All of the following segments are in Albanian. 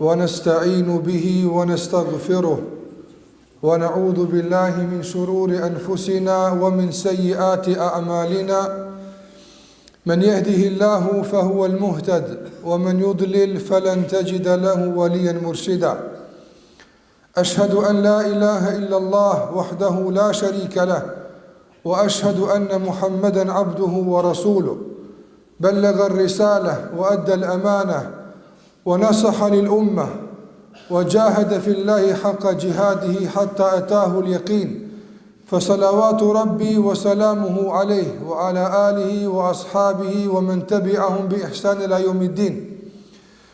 ونستعين به ونستغفره ونعوذ بالله من شرور أنفسنا ومن سيئات أعمالنا من يهده الله فهو المهتد ومن يضلل فلن تجد له وليا مرشدا أشهد أن لا إله إلا الله وحده لا شريك له وأشهد أن محمدا عبده ورسوله بلغ الرسالة وأدى الأمانة ونصح للأمة وجاهد في الله حق جهاده حتى أتاه اليقين فصلوات ربي وسلامه عليه وعلى آله وأصحابه ومن تبعهم بإحسان إلى يوم الدين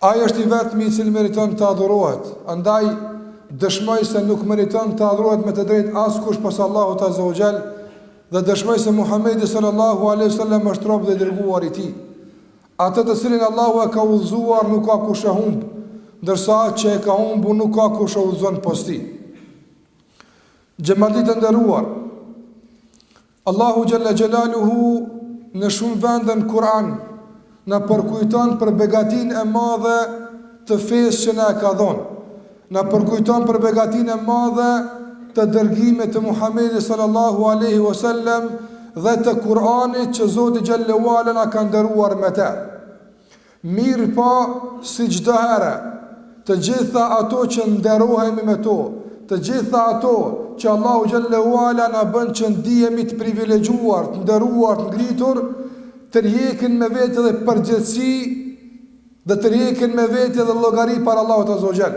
Ai është i vetmi i cili meriton të adhurohet, andaj dëshmoj se nuk meriton të adhurohet me të drejtë askush pos Allahut azza wa jall dhe dëshmoj se Muhamedi sallallahu alaihi wasallam është rob dhe i dërguar i Tij. Atë të cilin Allahu e ka udhëzuar nuk ka kush e humb, ndërsa atë që e ka humbur nuk ka kush e udhëzon pos tij. Xhemat i nderuar, Allahu xhelle xhelaluhu në shumë vende në Kur'an na përkujton për begatinë e madhe të fesë që na e ka dhënë. Na përkujton për begatinë e madhe të dërgimit të Muhamedit sallallahu alaihi wasallam dhe të Kur'anit që Zoti xhelle uala na ka nderuar me të. Mirëpo, si çdo herë, të gjitha ato që nderohemi me to, të gjitha ato që Allahu xhelle uala na bën që të ndihemi të privilegjuar, të nderuar, të ngritur, tërheqin me vete edhe përgjegjësi dhe tërheqin me vete edhe llogari para Allahut azza wa xhel.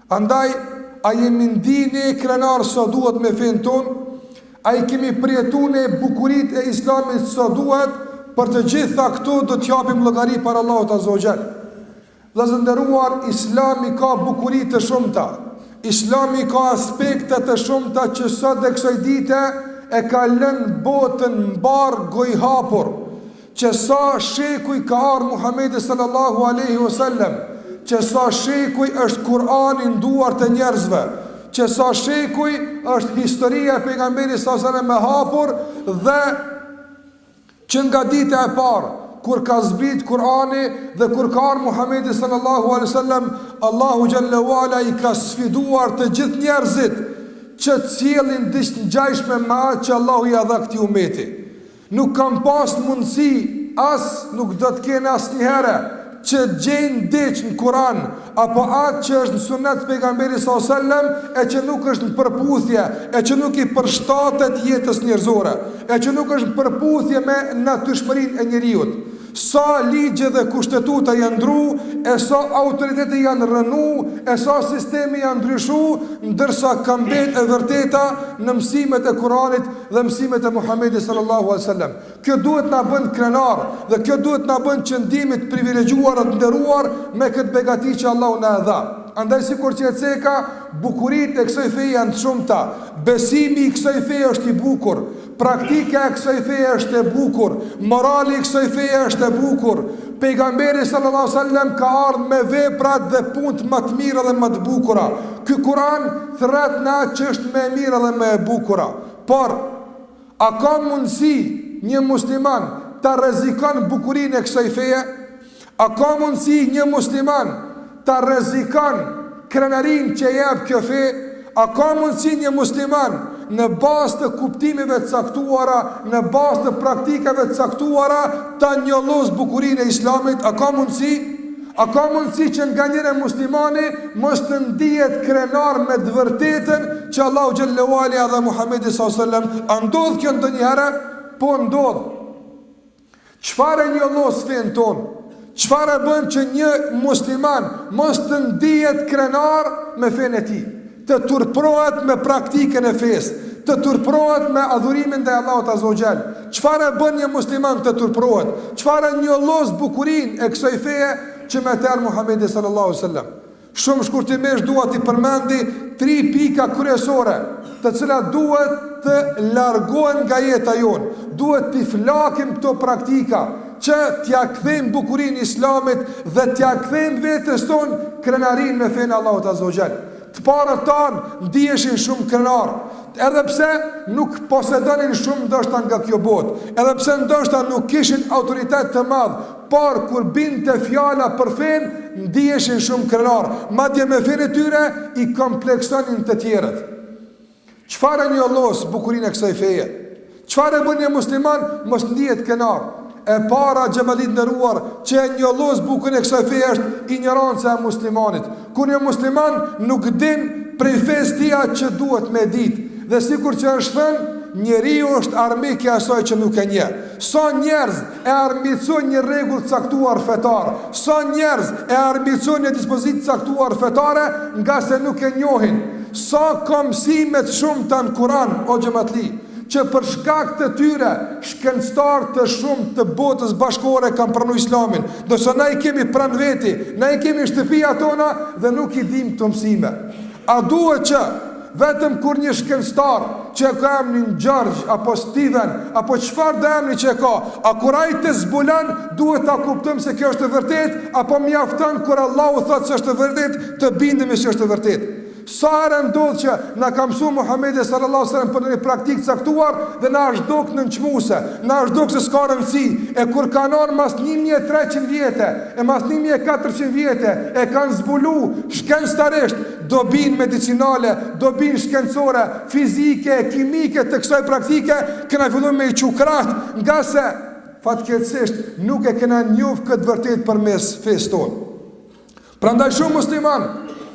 Andaj, a jemi ndie ne krenarë sa duhet me fenë tonë? A i kemi përjetu ne bukuritë e islamit sa duhet? Për të gjitha këto do t'japim llogari para Allahut azza wa xhel. Vëllezër të nderuar, islami ka bukuri të shumta. Islami ka aspekte të shumta që sot dhe kësoj dite e ka lënë botën mbarë gojhapur. Që sa shekuj ka ardhë Muhamedi sallallahu alejhi o sellem, që sa shekuj është Kur'ani në duart e njerëzve, që sa shekuj është historia e pejgamberit sallallahu alejhi o sellem e hapur dhe që nga dita e parë kur ka zbrit Kur'ani dhe kur ka ardhë Muhamedi sallallahu alejhi o sellem, Allahu xhelle uala i ka sfiduar të gjithë njerëzit që të sjellin diç të ngjajshme me atë që Allahu ia dha këtij umeti. Nuk kanë pas mundësi as nuk do të kenë asnjëherë që të gjejnë diç në Kuran apo atë që është në Sunnet të Pejgamberit sallallahu alejhi ue sellem e që nuk është në përputhje e që nuk i përshtatet jetës njerëzore e që nuk është në përputhje me natyrshmërinë e njeriut. Sa ligje dhe kushtetuta janë ndru, e sa autoritete janë rrënu, e sa sisteme janë ndryshu, ndërsa ka mbet e vërteta në mësimet e Kuranit dhe mësimet e Muhamedit sallallahu alaihi wasallam. Kjo duhet t'na bën krenarë dhe kjo duhet t'na bën që t'ndihemi të privilegjuar dhe të nderuar me këtë begati që Allahu na e dha. Andaj sikur që e ceka, bukuritë e kësaj feje janë të shumta. Besimi i kësaj feje është i bukur. Praktika e kësaj feje është e bukur, morali i kësaj feje është e bukur. Pejgamberi sallallahu alajhi wasallam ka ardhë me veprat dhe punët ma të mira edhe ma të bukura. Ky Kur'an thret në atë që është më e mira dhe më e bukura. Por a ka mundësi një musliman ta rrezikon bukurinë e kësaj feje? A ka mundësi një musliman ta rrezikon krenarinë që jep kjo fe? A ka mundësi një musliman në bazë të kuptimeve të caktuara, në bazë të praktikave të caktuara ta njollosë bukurinë e Islamit? A ka mundësi? A ka mundësi që nganjëherë muslimani mos të ndihet krenar me të vërtetën që Allahu xhele ue ala dhe Muhamedi sallallahu alaihi wasallam? A ndodh kjo ndonjëherë? Po ndodh. Çfarë e njollos fenë tonë? Çfarë e bën që një musliman mos të ndihet krenar me fenë e tij? Të turpërohet me praktikën e fesë, të turpërohet me adhurimin ndaj Allahut azza wa xhal. Çfarë e bën një musliman të turpërohet? Çfarë e njollos bukurinë e kësaj feje që me të erdh Muhamedi sallallahu alaihi wasallam? Shumë shkurtimisht dua t'i përmendi tri pika kryesore, të cilat duhet të largohen nga jeta jonë. Duhet t'i flakim këto praktika që t'ia kthejmë bukurinë Islamit dhe t'ia kthejmë vetes tonë krenarinë me fenë e Allahut Azza wa Jall. Të parët tanë ndiheshin shumë krenarë, edhe pse nuk posedonin shumë ndoshta nga kjo botë, edhe pse ndoshta nuk kishin autoritet të madh, Por kur binte fjala për fenë, ndiheshin shumë krenarë, madje me fenë e tyre i kompleksonin të tjerët. Çfarë e njollos bukurinë e kësaj feje? Çfarë e bën një musliman mos ndihet krenar? E para, xhematlinj të nderuar, që e njollos bukurinë e kësaj feje është injoranca e muslimanit. Kur një musliman nuk din prej fesë tij atë që duhet me ditë, dhe sikur që është thënë, njeriu është armik i asaj që nuk e njeh. Sa njerëz e armiqëson një rregull të caktuar fetar, sa njerëz e armiqëson një dispozitë të caktuar fetare ngase nuk e njohin, sa ka mësime të shumta në Kuran, o xhematli, që për shkak të tyre shkencëtarë të shumtë të botës bashkëkohore kanë pranu Islamin, Ndërsa na i kemi pranë veti, na i kemi shtëpia tona dhe nuk i dimë këto mësime. A duhet që vetëm kur një shkencëtar që e ka emrin Xhorxh apo Stiven apo çfarëdo emri që e ka, a kur ai të zbulon duhet ta kuptojmë se kjo është e vërtetë apo mjafton kur Allahu thotë se është e vërtetë të bindemi se është e vërtetë? Sa herë ndodh që na ka mësuar Muhamedi sallallahu alejhi ue sellem për ndonjë praktikë të caktuar dhe na është duk nënçmuese, na është duk se s'ka rëndësi, e kur kanë ardhur mas një mijë e treqind vjete, e mas një mijë e katërqind vjete, e kanë zbulu shkencëtarisht dobinë medicinale, dobinë shkencore, fizike, kimike të kësaj praktike, kena fillu me i çu krahët, ngase fatkeqësisht nuk e kena njoft këtë vërtetë përmes fesë tonë. Prandaj shumë musliman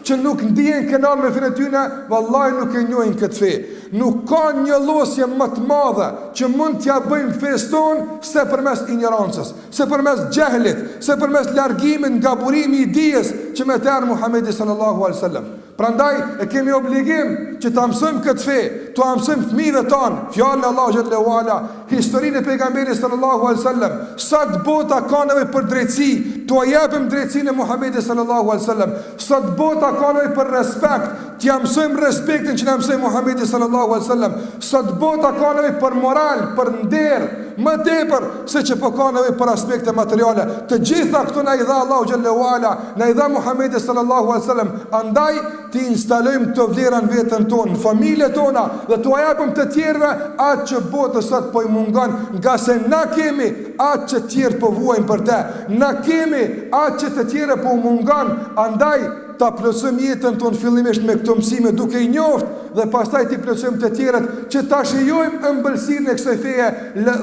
që nuk ndihen krenarë me fenë tyne, vallahi nuk e njohin këtë fe. Nuk ka njollosje më të madhe që mund t'ja bëjmë fesë tonë se përmes injorancës, se përmes xehlit, se përmes largimit nga burimi i dijes që me të erdhi Muhamedi sallallahu alaihi wasallam. Prandaj e kemi obligim që ta mësojmë këtë fe, t'ua mësojmë fëmijëve tanë fjalën e Allahu xhelle ue ala, historinë e pejgamberit sallallahu alaihi wasallam, sot bota ka nevojë për drejtësi, t'ua japim drejtësinë e Muhamedit sallallahu alaihi wasallam, sot bota ka nevojë për respekt, t'ia mësojmë respektin që na mësoi Muhamedi sallallahu alaihi wasallam, sot bota ka nevojë për moral, për nder, më tepër se që po ka nevojë për aspekte materiale, të gjitha këto na i dha Allahu xhelle ue ala, na i dha Muhamedi sallallahu alaihi wasallam, andaj t'i instalojmë këto vlera në veten tonë, në familjet tona dhe t'ua japim të tjerëve atë që botës sot po i mungon, ngase na kemi atë që të tjerë po vuajnë për të. Na kemi atë që të tjerëve po u mungon, andaj ta plotësojmë jetën tonë fillimisht me këto mësime duke i njoftë dhe pastaj t'i plotësojmë të tjerët që ta shijojmë ëmbëlsirën e kësaj feje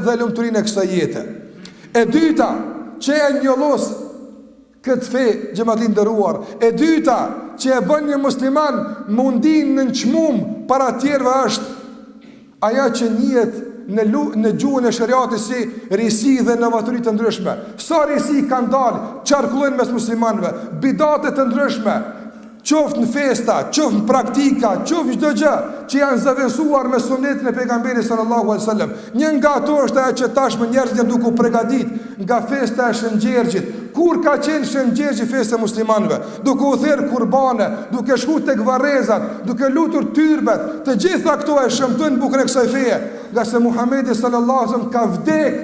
dhe lumturinë e kësaj jete. E dyta, që e njollos këtë fe xhemat i nderuar. E dyta, që e bën një musliman më të nënçmum para të tjerëve është Ajo që njihet në gjuhën e sheriatit si risi dhe novatori të ndryshme. Sa risi kanë dalë, qarkullojnë mes muslimanëve, bidate të ndryshme, qoftë në festa, qoftë në praktika, qoftë në çdo gjë, që janë zëvendësuar me sunetin e pejgamberit sallallahu alaihi wasallam. Një nga ato është ajo që tashmë njerëzit janë duke u përgatitur nga festa e Shën Gjergjit. Kur ka qenë Shën Gjergji festë e muslimanëve? duke u therë kurbane, duke shku tek varrezat, duke lutur tyrbet, të gjitha këto e shëmtojnë bukën e kësaj feje, ngase Muhamedi sallallahu alaihi wasallam ka vdek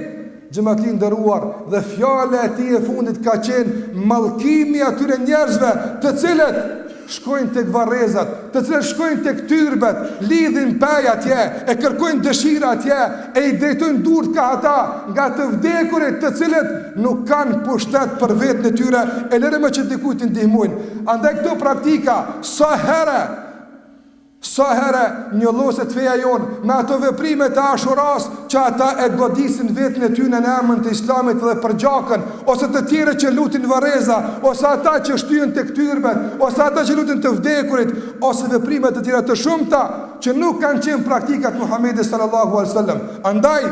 xhemat i nderuar dhe fjala e tij e fundit ka qenë mallkimi i atyre njerëzve të cilët shkojnë tek varrezat, të cilët shkojnë tek tyrbet, lidhin pej atje, e kërkojnë dëshira atje, e i drejtojnë durt ka ata, nga të vdekurit të cilët nuk kanë pushtet për veten e tyre, e lëre më që dikujt t'i ndihmojnë. Andaj këto praktika, sa herë, sa herë njolloset feja jonë me ato veprime të ashurasë, që ata e godisin veten e tyne në emër të islamit dhe përgjaken, ose të tjerë që lutin varreza, ose ata që shtyhen tek tyrbet, ose ata që lutin të vdekurit, ose veprime të tjera të shumta, që nuk kanë qenë praktika të Muhammedit sallallahu alai sallam. Andaj,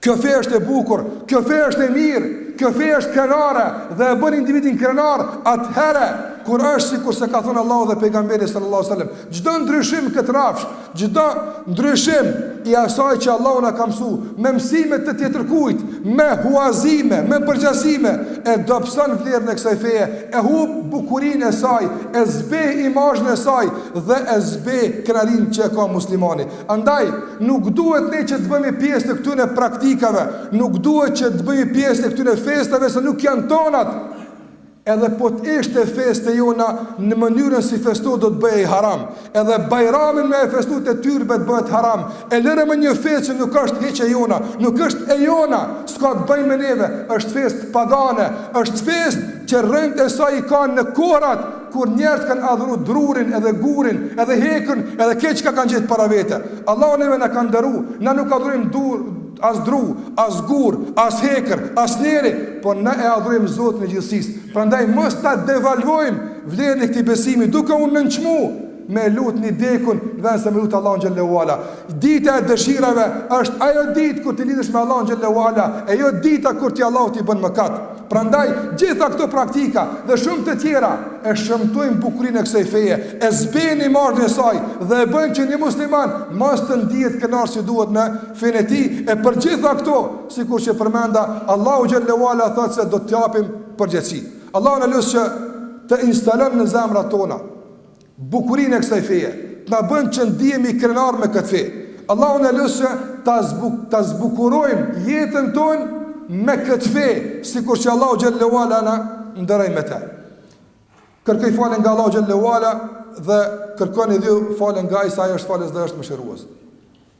kjo fe është e bukur, kjo fe është e mirë, kjo fe është krenare dhe e bën individin krenar atëherë, kur është sikurse ka thonë Allahu dhe pejgamberi sallallahu alai sallam. Çdo ndryshim në këtë rafsh, Çdo ndryshim i asaj që Allahu na ka mësu, me mësime të tjetërkujt, me huazime, me përgjasime, e dobëson vlerën e kësaj feje, e hup bukurinë e saj, e zbeh imazhin e saj dhe e zbeh krenarinë që e ka muslimani. Andaj, nuk duhet ne që të bëhemi pjesë të këtyne praktikave, nuk duhet që të bëhemi pjesë e këtyne festave se nuk janë tonat. Edhe po të ishte festë e jona në mënyrën si festohet do të bëhej haram, edhe Bajramin me e festu te tyrbet bëhet haram, e lëre më një festë që nuk është hiq e jona, nuk është e jona, s'ka të bëjë me neve, është festë pagane, është festë që rrënjët e saj i ka në kohërat kur njerëzit kanë adhuru drurin edhe gurin, edhe hekurin, edhe krejt çka kanë gjetë para vete. Allahu neve na ka nderu, na nuk adhurim dur, As dru, as gur, as hekër, as njeri, po na e adhurojmë Zotin e gjithësisë. Prandaj mos ta devalvojmë vlerën e këtij besimi duke u nënçmu me lut një dikun në vend se me lut Allahun xhele ue ala. Dita e dëshirave është ajo ditë kur ti lidhesh me Allahun xhele ue ala, e jo dita kur ti Allahut i bën mëkat. Prandaj gjitha këto praktika dhe shumë të tjera e shëmtojnë bukurinë e kësaj feje, e zbejnë imazhin e saj dhe e bëjnë që një musliman mos të ndihet krenar si duhet me Fenë e tij e për gjitha këto, sikur që përmenda, Allahu xhele ue ala thotë se do të japim përgjegjësi. Allahun e lus që të instalon në zemrat tona bukurinë e kësaj feje, të na bën që ndihemi krenar me këtë fe. Allahun e lus që ta zbukurojmë jetën tonë me këtë fe, sikur që Allahu xhele ue ala na nderoi me të. Kërkoj falje nga Allahu xhele ue ala dhe kërkoni dhe ju falje nga ai se ai është falës dhe është mëshirues.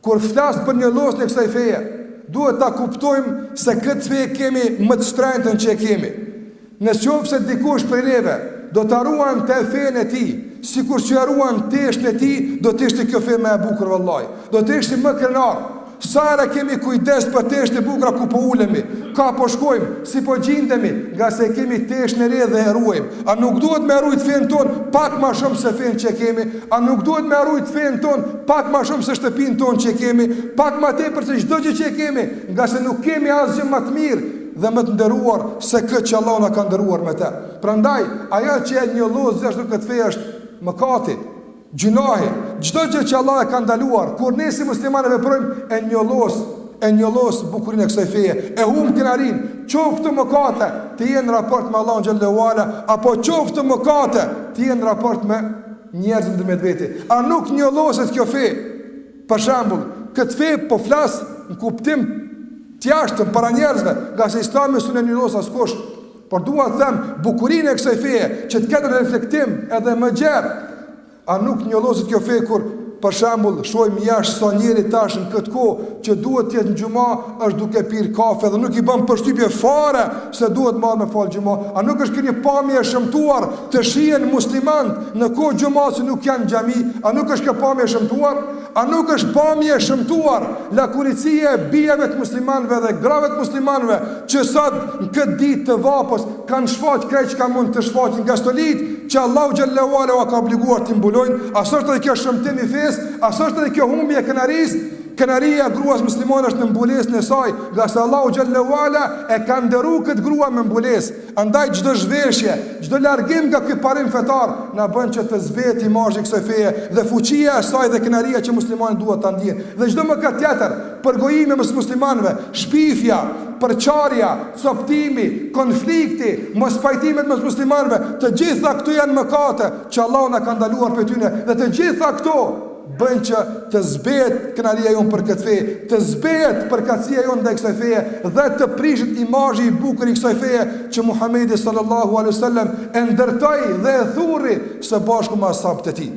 Kur flas për njollosjen e kësaj feje, duhet ta kuptojmë se këtë fe e kemi më të shtrenjtën që e kemi. Në qoftë se dikush prej neve do ta ruante fenë e tij, sikur që e ruan teshën e tij, do të ishte kjo fe ma e bukur vallahi. Do të ishim më krenarë. Sa herë kemi kujdes për teshët e bukura ku po ulemi, ka po shkojmë, si po gjindemi, nga se e kemi teshën e re dhe e ruajmë. A nuk duhet me e rujt fenë tonë pak ma shumë se fenë që e kemi? A nuk duhet me e rujt fenë tonë pak ma shumë se shtëpinë tonë që e kemi, pak ma tepër se çdo gjë që e kemi, nga se nuk kemi asgjë më të mirë dhe më të nderuar se këtë që Allahu na ka nderuar me të. Prandaj, ajo që e njollos gjithashtu këtë fe është mëkati, gjynahi, çdo gjë që Allahu e ka ndaluar, kur ne si muslimanë e veprojmë, e njollos, e njollos bukurinë e kësaj feje, e humb krenarinë, qoftë këto mëkate të jenë në raport me Allahun xhele ue ala, apo qoftë këto mëkate të jenë në raport me njerëzit ndërmjet veti a nuk njolloset kjo fe për shembull këtë fe po flas në kuptim të jashtëm para njerëzve nga se islami s'e njollos askush por dua të them bukurinë e kësaj feje që të ketë reflektim edhe më gjerë a nuk njolloset kjo fe kur Për shembull, shohim jashtë sa njëri tash në këtë kohë që duhet të jetë në xhumë, është duke pirë kafe dhe nuk i bën përshtypje fare Se duhet ardh me fal xhuma? A nuk është kjo një pamje e shëmtuar të shihen muslimanët në kohë xhumaje që nuk janë në xhami? A nuk është kjo pamje e shëmtuar? A nuk është pamje e shëmtuar lakuriqësia e bijave të muslimanëve dhe grave të muslimanëve që sot në këtë ditë të vapës kanë shfaqë krejt çka mund të shfaqin nga stolitë që Allahu xhallahu ala ua ka obliguar t'i mbulojnë? A s'është edhe kjo shëmtim i fesë? A s'është edhe kjo humbje e krenarisë? Krenaria e gruas muslimane është në mbulesën e saj, nga se Allahu xhallahu ala e ka nderu këtë grua me mbulesë. Andaj çdo zhveshje, çdo largim nga ky parim fetar na bën që të zbehet imazhi i kësaj feje dhe fuqia e saj dhe krenaria që muslimani duhet ta ndjejë. Dhe çdo mëkat tjetër, përgojimi mes muslimanëve, shpifja, përçarja, copëtimi, konflikti, mospajtimet mes muslimanëve, të gjitha këto janë mëkate që Allahu na ka ndaluar prej tyne dhe të gjitha këto bëjnë që të zbehet krenaria jonë për këtë fe, të zbehet përkatësia jonë ndaj kësaj feje dhe të prishet imazhi i bukur i kësaj feje që Muhamedi sallallahu alaihi wasallam e ndërtoi dhe e thurri së bashku me ashabët e tij.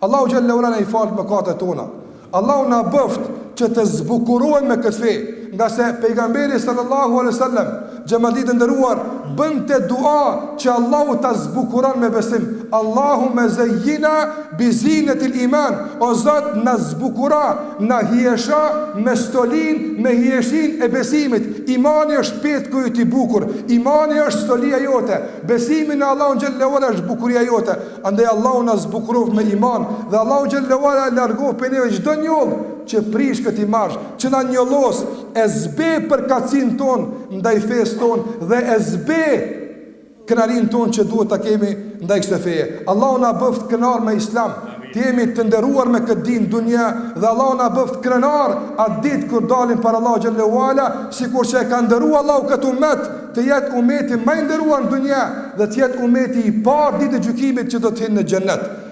Allahu xhallahu ala na i faltë mëkatet tona. Allahu na bëftë që të zbukurohemi me këtë fe, nga se pejgamberi sallallahu alaihi wasallam Xhemat i nderuar, bënte dua që Allahu ta zbukuron me besim. Allahumme zeyyinna bi zinetil iman. O Zot, na zbukuro, na hijesho me stolinë, me hijeshinë e besimit. Imani është petku yt i bukur. Imani është stolia jote. Besimi në Allahun xhallahu ala është bukuria jote. Andaj Allahu na zbukuroftë me iman dhe Allahu xhallahu ala largoftë prej neve çdo njollë që prish këtë imazh, që na njollos, e zbeh përkatësinë tonë ndaj fesë tonë dhe e zbeh krenarinë tonë që duhet ta kemi ndaj kësaj feje. Allahu na bëftë krenarë me Islam, të jemi të nderuar me këtë din në dunia dhe Allahu na bëftë krenarë atë ditë kur dalim para Allahut xhallahu ala, sikur që e ka nderu Allahu këtë umet, të jetë umeti më i nderuar në dunia dhe të jetë umeti i parë ditën e gjykimit që do të hyjë në xhennet.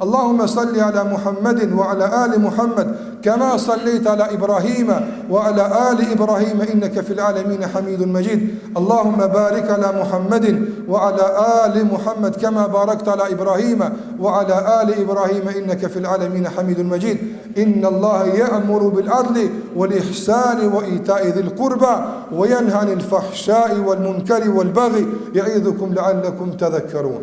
Allahumma salli ala Muhammadin wa ala ali Muhammad كما صليت على إبراهيم وعلى آل إبراهيم إنك في العالمين حميد مجيد اللهم بارك على محمد وعلى آل محمد كما باركت على إبراهيم وعلى آل إبراهيم إنك في العالمين حميد مجيد إن الله يأمر بالعدل والإحسان وإيتاء ذي القربى وينهى عن الفحشاء والمنكر والبغي يعظكم لعلكم تذكرون